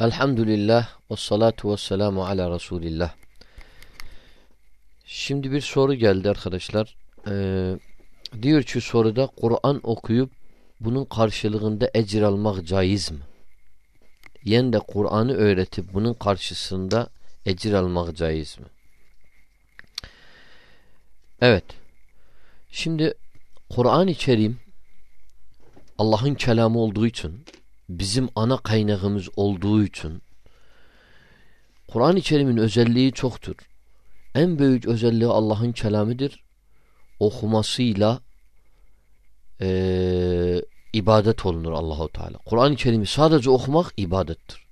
Elhamdülillah ve salatu ve selamu ala Resulillah. Şimdi bir soru geldi arkadaşlar. Ee, diyor ki soruda Kur'an okuyup bunun karşılığında ecir almak caiz mi? Yen de Kur'an'ı öğretip bunun karşısında ecir almak caiz mi? Evet. Şimdi Kur'an-ı Kerim Allah'ın kelamı olduğu için bizim ana kaynağımız olduğu için Kur'an-ı Kerim'in özelliği çoktur. En büyük özelliği Allah'ın kelamıdır. Okumasıyla e, ibadet olunur Allahu Teala. Kur'an-ı Kerim'i sadece okumak ibadettir.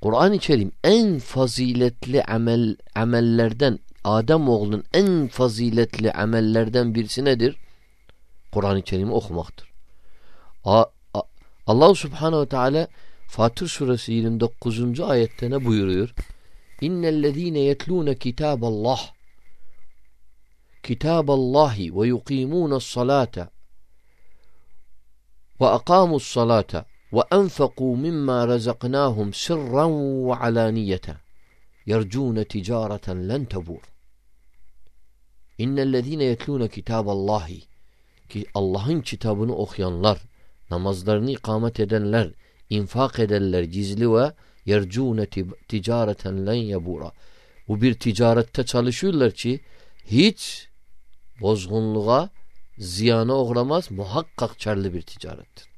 Kur'an-ı Kerim en faziletli amel amellerden Adem oğlunun en faziletli amellerden birisi nedir? Kur'an-ı Kerim'i okumaktır. A, Allah Subhanahu ve Teala Fatır suresi 29. ayette ne buyuruyor? İnnellezîne yetlûne kitâballah kitâballâhi ve yukîmûnes salâte ve akâmus salâte ve enfekû mimmâ rezaknâhum sirran ve alâniyete yercûne ticâreten len tebûr İnnellezîne yetlûne kitâballâhi ki Allah'ın kitabını okuyanlar namazlarını ikamet edenler, infak edenler gizli ve yercûne ticareten len yabura. Bu bir ticarette çalışıyorlar ki hiç bozgunluğa, ziyana uğramaz, muhakkak karlı bir ticarettir.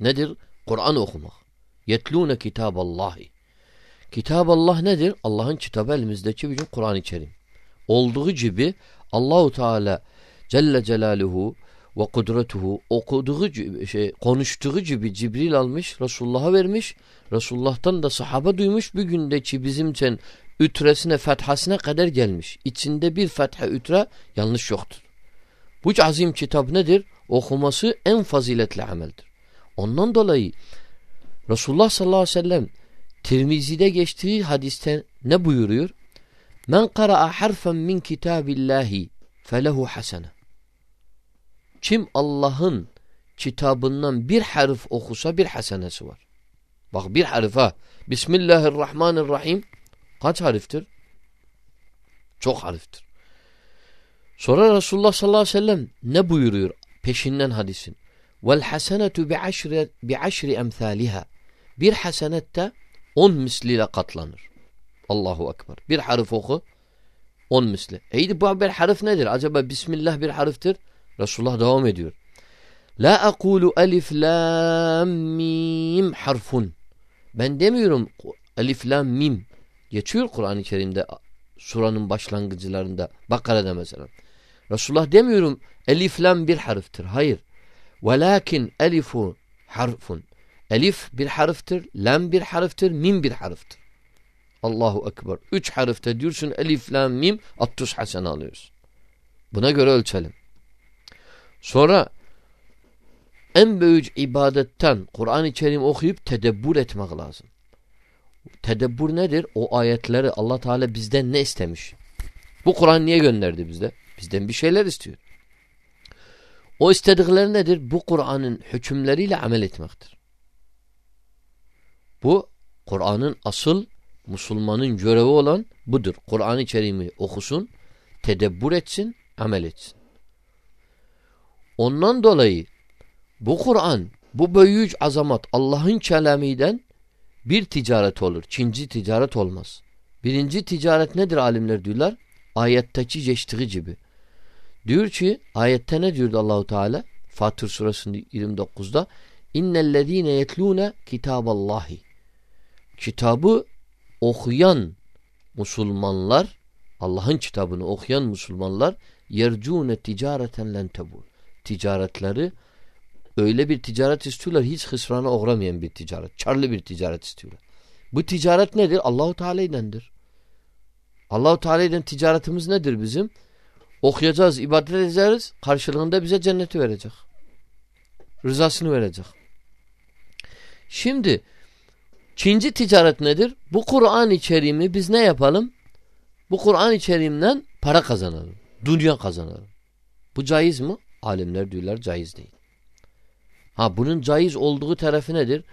Nedir? Kur'an okumak. Yetlûne kitâballâhi. Kitab Allah nedir? Allah'ın kitabı elimizdeki bütün Kur'an-ı Kerim. Olduğu gibi Allahu Teala Celle Celaluhu ve kudretuhu okuduğu şey, konuştuğu gibi Cibril almış Resulullah'a vermiş Resulullah'tan da sahaba duymuş bir gündeki bizim için ütresine fethasına kadar gelmiş. İçinde bir fetha ütre yanlış yoktur. Bu azim kitap nedir? Okuması en faziletli ameldir. Ondan dolayı Resulullah sallallahu aleyhi ve sellem Tirmizi'de geçtiği hadiste ne buyuruyor? Men kara'a harfen min kitabillahi felehu hasene. Kim Allah'ın kitabından bir harf okusa bir hasenesi var. Bak bir harf ha. Bismillahirrahmanirrahim kaç hariftir? Çok hariftir. Sonra Resulullah sallallahu aleyhi ve sellem ne buyuruyor peşinden hadisin? Vel hasenetu bi aşri bi. Bir hasenette on misliyle katlanır. Allahu ekber. Bir harf oku on misli. Eydi bu bir harf nedir? Acaba Bismillah bir harftir? Resulullah devam ediyor. La akulu elif lam mim harfun. Ben demiyorum elif lam mim. Geçiyor Kur'an-ı Kerim'de suranın başlangıcılarında. Bakara'da mesela. Resulullah demiyorum elif lam bir harftir. Hayır. Velakin elifu harfun. Elif bir harftir, lam bir harftir, mim bir harftir. Allahu Ekber. Üç harfte diyorsun elif, lam, mim, 60 hasen alıyorsun. Buna göre ölçelim. Sonra en büyük ibadetten Kur'an-ı Kerim okuyup tedebbür etmek lazım. Tedebbür nedir? O ayetleri Allah Teala bizden ne istemiş? Bu Kur'an niye gönderdi bizde? Bizden bir şeyler istiyor. O istedikleri nedir? Bu Kur'an'ın hükümleriyle amel etmektir. Bu Kur'an'ın asıl Müslümanın görevi olan budur. Kur'an-ı Kerim'i okusun, tedebbür etsin, amel etsin. Ondan dolayı bu Kur'an, bu büyük azamat Allah'ın kelamiden bir ticaret olur. İkinci ticaret olmaz. Birinci ticaret nedir alimler diyorlar? Ayetteki geçtiği gibi. Diyor ki ayette ne diyordu Allahu Teala? Fatır surasında 29'da İnnellezîne yetlûne kitâballâhi Kitabı okuyan Müslümanlar Allah'ın kitabını okuyan Müslümanlar yercûne ticareten len tebur ticaretleri öyle bir ticaret istiyorlar hiç hısrana uğramayan bir ticaret. Çarlı bir ticaret istiyorlar. Bu ticaret nedir? Allahu Teala ilendir. Allahu Teala ile ticaretimiz nedir bizim? Okuyacağız, ibadet edeceğiz. Karşılığında bize cenneti verecek. Rızasını verecek. Şimdi ikinci ticaret nedir? Bu Kur'an-ı Kerim'i biz ne yapalım? Bu Kur'an-ı Kerim'den para kazanalım. Dünya kazanalım. Bu caiz mi? Alimler diyorlar caiz değil. Ha bunun caiz olduğu tarafı nedir?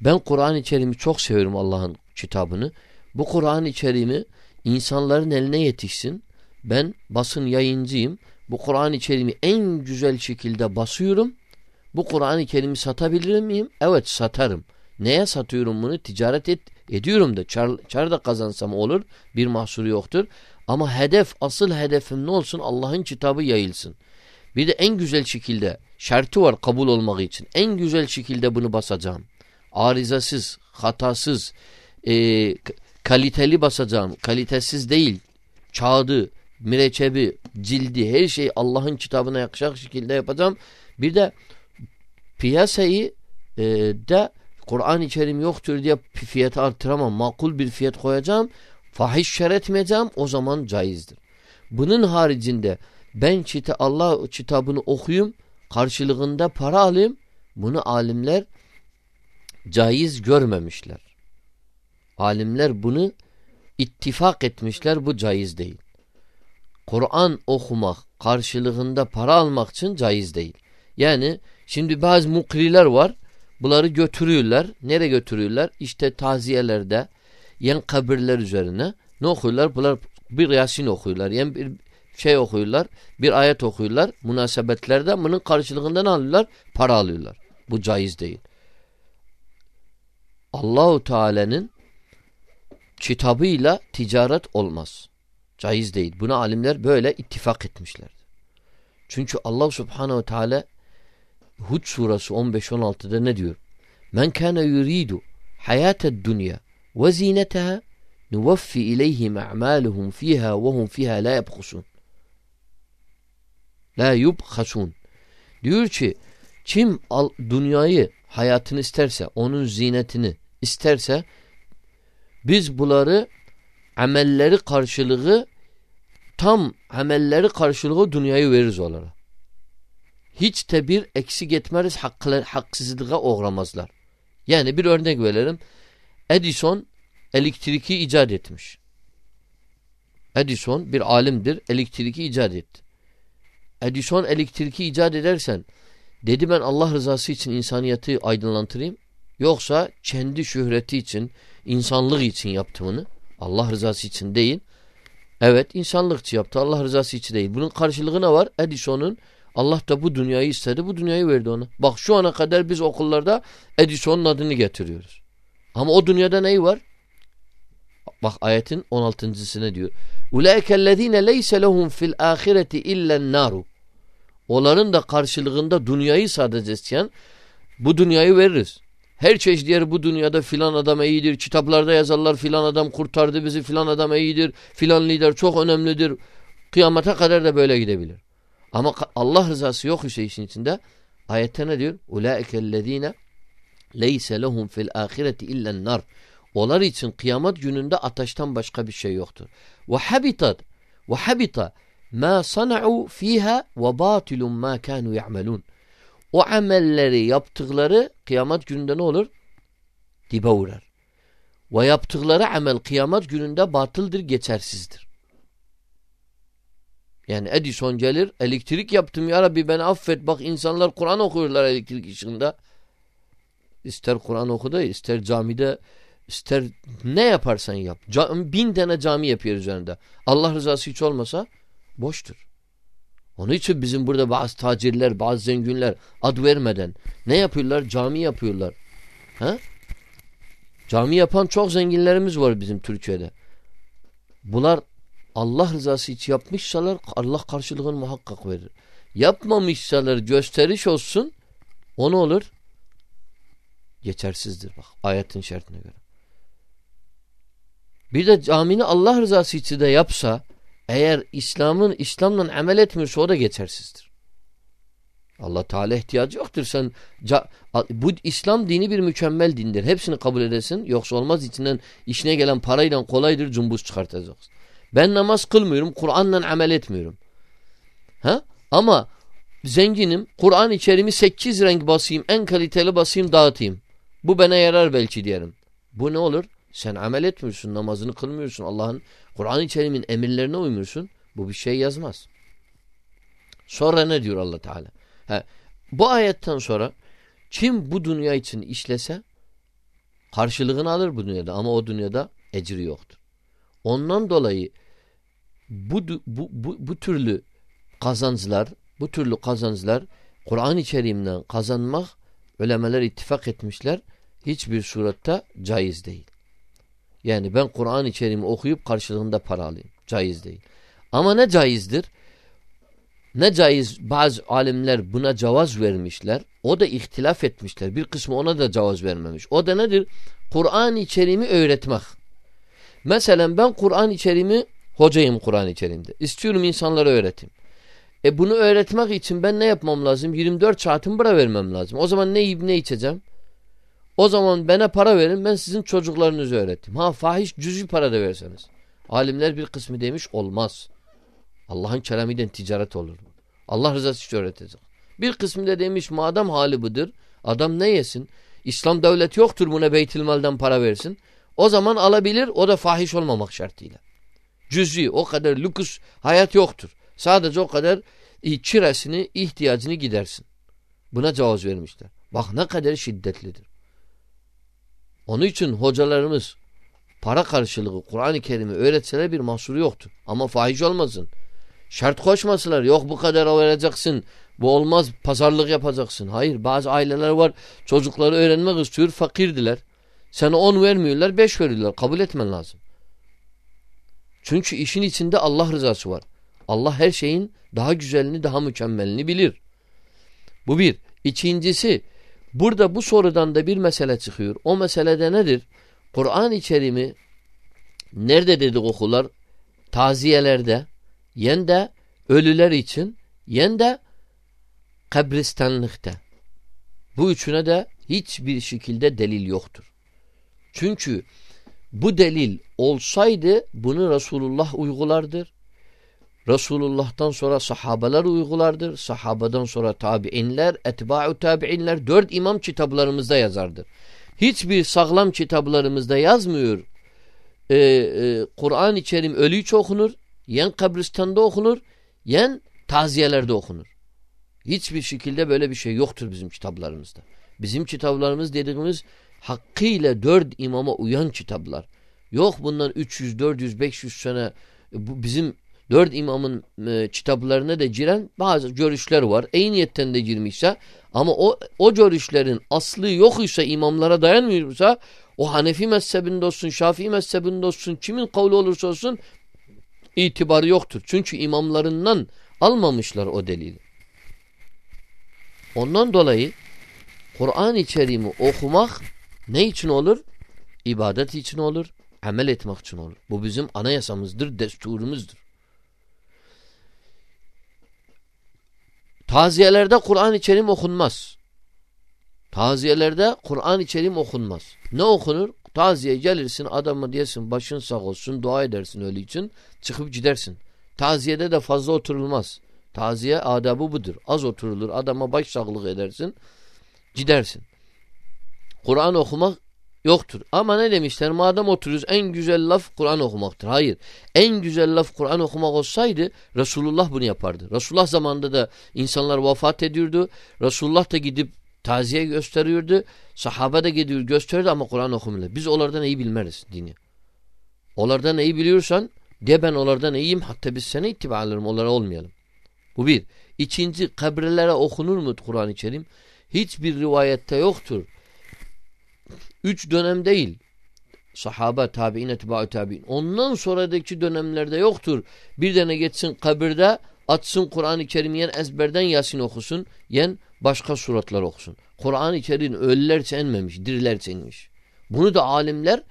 Ben Kur'an-ı Kerim'i çok seviyorum Allah'ın kitabını. Bu Kur'an-ı Kerim'i insanların eline yetişsin. Ben basın yayıncıyım. Bu Kur'an-ı Kerim'i en güzel şekilde basıyorum. Bu Kur'an-ı Kerim'i satabilir miyim? Evet satarım. Neye satıyorum bunu? Ticaret et, ediyorum da. Çar, çar da kazansam olur. Bir mahsuru yoktur. Ama hedef, asıl hedefim ne olsun? Allah'ın kitabı yayılsın. Bir de en güzel şekilde şartı var kabul olmak için. En güzel şekilde bunu basacağım. Arızasız, hatasız, e, kaliteli basacağım. Kalitesiz değil. Çağdı, mürekkebi, cildi her şey Allah'ın kitabına yakışacak şekilde yapacağım. Bir de piyasayı e, da Kur'an-ı Kerim yoktur diye fiyatı artıramam. Makul bir fiyat koyacağım. Fahiş şer etmeyeceğim. O zaman caizdir. Bunun haricinde ben çite Allah kitabını okuyayım. Karşılığında para alayım. Bunu alimler caiz görmemişler. Alimler bunu ittifak etmişler. Bu caiz değil. Kur'an okumak karşılığında para almak için caiz değil. Yani şimdi bazı mukriler var. Bunları götürüyorlar. Nereye götürüyorlar? İşte taziyelerde yen kabirler üzerine ne okuyorlar? Bunlar bir Yasin okuyorlar. Yani bir şey okuyorlar. Bir ayet okuyorlar. Münasebetlerde bunun karşılığında ne alıyorlar? Para alıyorlar. Bu caiz değil. Allahu Teala'nın kitabıyla ticaret olmaz. Caiz değil. Buna alimler böyle ittifak etmişler. Çünkü Allah Subhanahu Teala Hud suresi 15-16'da ne diyor? Men kana yuridu hayated dünya ve zineteha nuvaffi ileyhim a'maluhum fiha ve hum fiha la yebhusun. La yubhasun. Diyor ki kim al, dünyayı hayatını isterse onun zinetini isterse biz bunları amelleri karşılığı tam amelleri karşılığı dünyayı veririz onlara. Hiç de bir eksik etmeriz hakkı, haksızlığa uğramazlar. Yani bir örnek verelim. Edison elektriki icat etmiş. Edison bir alimdir. Elektriki icat etti. Edison elektriki icat edersen dedi ben Allah rızası için insaniyeti aydınlatırayım. Yoksa kendi şöhreti için, insanlık için yaptığını Allah rızası için değil. Evet insanlık için yaptı. Allah rızası için değil. Bunun karşılığı ne var? Edison'un Allah da bu dünyayı istedi. Bu dünyayı verdi ona. Bak şu ana kadar biz okullarda Edison'un adını getiriyoruz. Ama o dünyada neyi var? Bak ayetin 16.sine diyor. Ulaikellezine leyse lehum fil ahireti illen naru. Onların da karşılığında dünyayı sadece isteyen bu dünyayı veririz. Her çeşit yer bu dünyada filan adam iyidir. Kitaplarda yazarlar filan adam kurtardı bizi filan adam iyidir. Filan lider çok önemlidir. Kıyamata kadar da böyle gidebilir. Ama Allah rızası yok ise işin içinde. Ayette ne diyor? Ulaikellezine leyse lehum fil ahireti illen nar. Onlar için kıyamet gününde ateşten başka bir şey yoktur. Ve habita ma sana'u fiha ve batilun ma kanu ya'malun. O amelleri yaptıkları kıyamet gününde ne olur? Dibe uğrar. Ve yaptıkları amel kıyamet gününde batıldır, geçersizdir. Yani Edison gelir, elektrik yaptım ya Rabbi beni affet. Bak insanlar Kur'an okuyorlar elektrik ışığında. İster Kur'an oku da ister camide ister ne yaparsan yap. bin tane cami yapıyor üzerinde. Allah rızası hiç olmasa boştur. Onun için bizim burada bazı tacirler, bazı zenginler ad vermeden ne yapıyorlar? Cami yapıyorlar. Ha? Cami yapan çok zenginlerimiz var bizim Türkiye'de. Bunlar Allah rızası için yapmışsalar Allah karşılığını muhakkak verir. Yapmamışsalar gösteriş olsun o ne olur? Geçersizdir bak ayetin şartına göre. Bir de camini Allah rızası için de yapsa eğer İslam'ın İslam'la amel etmiyorsa o da geçersizdir. Allah Teala ihtiyacı yoktur. Sen bu İslam dini bir mükemmel dindir. Hepsini kabul edesin. Yoksa olmaz içinden işine gelen parayla kolaydır cumbuz çıkartacaksın. Ben namaz kılmıyorum. Kur'an'la amel etmiyorum. Ha? Ama zenginim. Kur'an içerimi 8 renk basayım. En kaliteli basayım dağıtayım. Bu bana yarar belki diyelim. Bu ne olur? Sen amel etmiyorsun. Namazını kılmıyorsun. Allah'ın Kur'an-ı Kerim'in emirlerine uymuyorsun. Bu bir şey yazmaz. Sonra ne diyor Allah Teala? Ha, bu ayetten sonra kim bu dünya için işlese Karşılığını alır bu dünyada ama o dünyada ecri yoktur. Ondan dolayı bu, bu, bu, bu türlü kazançlar, bu türlü kazançlar Kur'an-ı Kerim'den kazanmak ölemeler ittifak etmişler. Hiçbir surette caiz değil. Yani ben Kur'an-ı Kerim'i okuyup karşılığında para alayım. Caiz değil. Ama ne caizdir? Ne caiz bazı alimler buna cevaz vermişler. O da ihtilaf etmişler. Bir kısmı ona da cevaz vermemiş. O da nedir? Kur'an-ı Kerim'i öğretmek. Mesela ben Kur'an-ı Kerim'i hocayım Kur'an-ı Kerim'de. İstiyorum insanlara öğreteyim. E bunu öğretmek için ben ne yapmam lazım? 24 saatimi bura vermem lazım. O zaman ne yiyip ne içeceğim? O zaman bana para verin ben sizin çocuklarınızı öğrettim. Ha fahiş cüzi para da verseniz. Alimler bir kısmı demiş olmaz. Allah'ın kelamiden ticaret olur. Allah rızası için öğretecek. Bir kısmı da demiş madem hali budur adam ne yesin? İslam devleti yoktur buna beytilmalden para versin. O zaman alabilir o da fahiş olmamak şartıyla. Cüzi o kadar lüks hayat yoktur. Sadece o kadar çiresini ihtiyacını gidersin. Buna cevaz vermişler. Bak ne kadar şiddetlidir. Onun için hocalarımız para karşılığı Kur'an-ı Kerim'i öğretseler bir mahsuru yoktur. Ama fahiş olmasın. Şart koşmasılar. Yok bu kadar vereceksin. Bu olmaz pazarlık yapacaksın. Hayır bazı aileler var çocukları öğrenmek istiyor fakirdiler. Sana on vermiyorlar beş veriyorlar. Kabul etmen lazım. Çünkü işin içinde Allah rızası var. Allah her şeyin daha güzelini daha mükemmelini bilir. Bu bir. İkincisi burada bu sorudan da bir mesele çıkıyor. O meselede nedir? Kur'an-ı nerede dedik okullar? Taziyelerde, yen de ölüler için, yen de kabristanlıkta. Bu üçüne de hiçbir şekilde delil yoktur. Çünkü bu delil olsaydı bunu Resulullah uygulardır. Resulullah'tan sonra sahabeler uygulardır. Sahabeden sonra tabi'inler, etba'u tabi'inler dört imam kitaplarımızda yazardır. Hiçbir sağlam kitaplarımızda yazmıyor. Ee, e, Kur'an-ı Kerim ölüyü okunur, yen kabristanda okunur, yen taziyelerde okunur. Hiçbir şekilde böyle bir şey yoktur bizim kitaplarımızda. Bizim kitaplarımız dediğimiz hakkıyla dört imama uyan kitaplar. Yok bundan 300, 400, 500 sene bu bizim dört imamın e, kitaplarına da giren bazı görüşler var. Niyetten de girmişse ama o, o görüşlerin aslı yok ise imamlara dayanmıyorsa o Hanefi mezhebinde olsun, Şafii mezhebinde olsun, kimin kavli olursa olsun itibarı yoktur. Çünkü imamlarından almamışlar o delili. Ondan dolayı Kur'an-ı Kerim'i okumak ne için olur? İbadet için olur, amel etmek için olur. Bu bizim anayasamızdır, desturumuzdur. Taziyelerde Kur'an-ı Kerim okunmaz. Taziyelerde Kur'an-ı Kerim okunmaz. Ne okunur? Taziye gelirsin adamı diyesin başın sağ olsun dua edersin öyle için çıkıp gidersin. Taziyede de fazla oturulmaz. Taziye adabı budur. Az oturulur adama baş sağlık edersin gidersin. Kur'an okumak yoktur. Ama ne demişler? Madem oturuyoruz en güzel laf Kur'an okumaktır. Hayır. En güzel laf Kur'an okumak olsaydı Resulullah bunu yapardı. Resulullah zamanında da insanlar vefat ediyordu. Resulullah da gidip taziye gösteriyordu. Sahabe de gidiyor gösteriyordu ama Kur'an okumuyordu. Biz onlardan iyi bilmeriz dini. Onlardan iyi biliyorsan de ben onlardan iyiyim hatta biz seni ittiba alırım onlara olmayalım. Bu bir. İkinci kabirlere okunur mu Kur'an-ı Kerim? Hiçbir rivayette yoktur. Üç dönem değil. Sahaba, tabi'in, etba'u tabi'in. Ondan sonradaki dönemlerde yoktur. Bir tane geçsin kabirde atsın Kur'an-ı Kerim yen ezberden Yasin okusun, yen başka suratlar okusun. Kur'an-ı Kerim ölülerse enmemiş, dirilerse inmiş. Bunu da alimler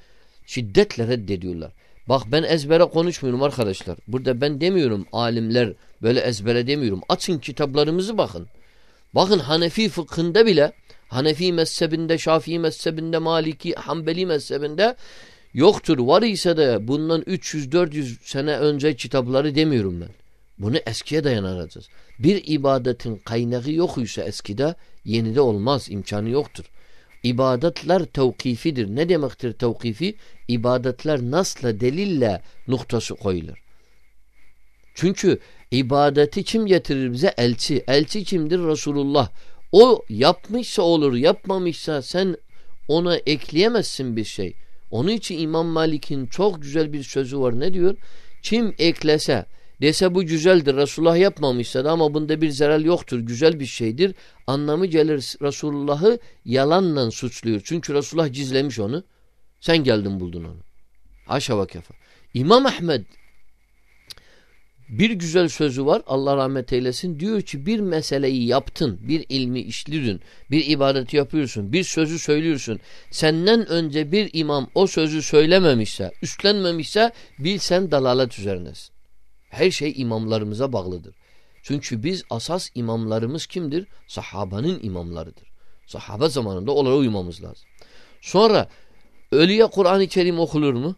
şiddetle reddediyorlar. Bak ben ezbere konuşmuyorum arkadaşlar. Burada ben demiyorum alimler böyle ezbere demiyorum. Açın kitaplarımızı bakın. Bakın Hanefi fıkhında bile Hanefi mezhebinde, Şafii mezhebinde, Maliki, Hanbeli mezhebinde yoktur. Var ise de bundan 300-400 sene önce kitapları demiyorum ben. Bunu eskiye dayanacağız. Bir ibadetin kaynağı yok ise eskide yenide olmaz. imkanı yoktur. İbadetler tevkifidir. Ne demektir tevkifi? İbadetler nasla delille noktası koyulur. Çünkü ibadeti kim getirir bize? Elçi. Elçi kimdir? Resulullah. O yapmışsa olur, yapmamışsa sen ona ekleyemezsin bir şey. Onun için İmam Malik'in çok güzel bir sözü var. Ne diyor? Kim eklese dese bu güzeldir. Resulullah yapmamışsa da ama bunda bir zarar yoktur. Güzel bir şeydir. Anlamı gelir Resulullah'ı yalanla suçluyor. Çünkü Resulullah gizlemiş onu. Sen geldin buldun onu. Haşa ve kefa. İmam Ahmed bir güzel sözü var Allah rahmet eylesin. Diyor ki bir meseleyi yaptın, bir ilmi işledin, bir ibadeti yapıyorsun, bir sözü söylüyorsun. Senden önce bir imam o sözü söylememişse, üstlenmemişse bil sen dalalet üzerinesin. Her şey imamlarımıza bağlıdır. Çünkü biz asas imamlarımız kimdir? Sahabanın imamlarıdır. Sahaba zamanında onlara uymamız lazım. Sonra ölüye Kur'an-ı Kerim okulur mu?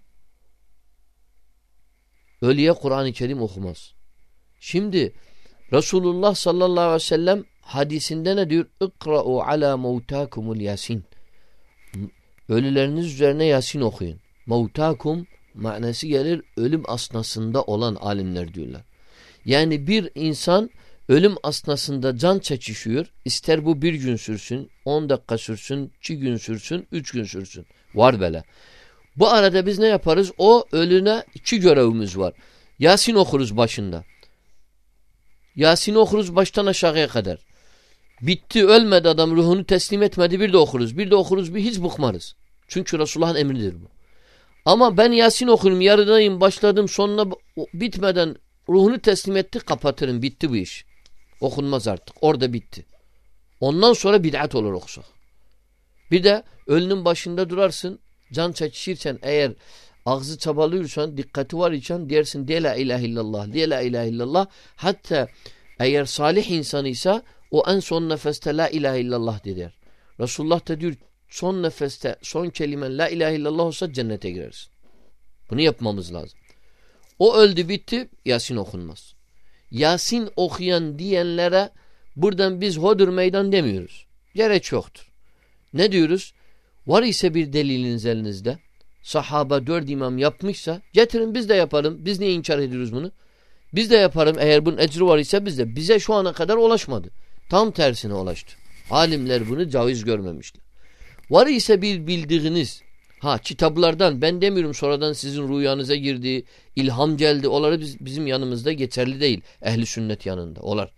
Ölüye Kur'an-ı Kerim okumaz. Şimdi Resulullah sallallahu aleyhi ve sellem hadisinde ne diyor? İkra'u ala mevtakumul yasin. Ölüleriniz üzerine Yasin okuyun. Mevtakum manası gelir ölüm asnasında olan alimler diyorlar. Yani bir insan ölüm asnasında can çekişiyor. İster bu bir gün sürsün, on dakika sürsün, iki gün sürsün, üç gün sürsün. Var böyle. Bu arada biz ne yaparız? O ölüne iki görevimiz var. Yasin okuruz başında. Yasin okuruz baştan aşağıya kadar. Bitti ölmedi adam ruhunu teslim etmedi bir de okuruz. Bir de okuruz bir hiç bıkmarız. Çünkü Resulullah'ın emridir bu. Ama ben Yasin okurum yarıdayım başladım sonuna bitmeden ruhunu teslim etti kapatırım bitti bu iş. Okunmaz artık orada bitti. Ondan sonra bid'at olur okusak. Bir de ölünün başında durarsın can çekişirsen eğer ağzı çabalıyorsan dikkati var için dersin de la ilahe illallah de la ilahe illallah hatta eğer salih insanıysa o en son nefeste la ilahe illallah der. Resulullah da diyor son nefeste son kelimen la ilahe illallah olsa cennete girersin. Bunu yapmamız lazım. O öldü bitti Yasin okunmaz. Yasin okuyan diyenlere buradan biz hodur meydan demiyoruz. Gerek yoktur. Ne diyoruz? Var ise bir deliliniz elinizde. Sahaba dört imam yapmışsa getirin biz de yapalım. Biz niye inkar ediyoruz bunu? Biz de yaparım eğer bunun ecri var ise biz de. Bize şu ana kadar ulaşmadı. Tam tersine ulaştı. Alimler bunu caiz görmemişler. Var ise bir bildiğiniz ha kitaplardan ben demiyorum sonradan sizin rüyanıza girdi, ilham geldi. Onları biz, bizim yanımızda geçerli değil. Ehli sünnet yanında. Olar.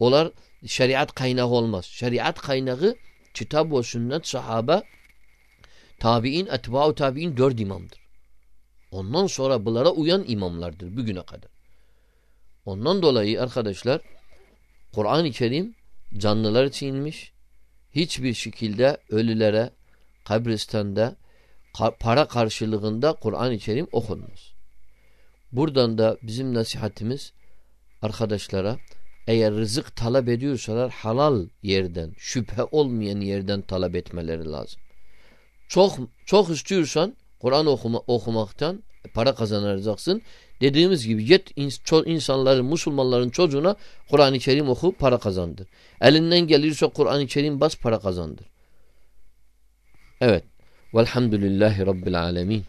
Olar şeriat kaynağı olmaz. Şeriat kaynağı kitap ve sünnet sahaba Tabi'in, etba'u tabi'in dört imamdır. Ondan sonra bunlara uyan imamlardır bugüne kadar. Ondan dolayı arkadaşlar Kur'an-ı Kerim canlılar için inmiş. Hiçbir şekilde ölülere kabristanda para karşılığında Kur'an-ı Kerim okunmaz. Buradan da bizim nasihatimiz arkadaşlara eğer rızık talep ediyorsalar halal yerden, şüphe olmayan yerden talep etmeleri lazım. Çok çok istiyorsan Kur'an okuma, okumaktan para kazanacaksın. Dediğimiz gibi git insanların, Müslümanların çocuğuna Kur'an-ı Kerim oku para kazandır. Elinden gelirse Kur'an-ı Kerim bas para kazandır. Evet. Velhamdülillahi Rabbil alemin.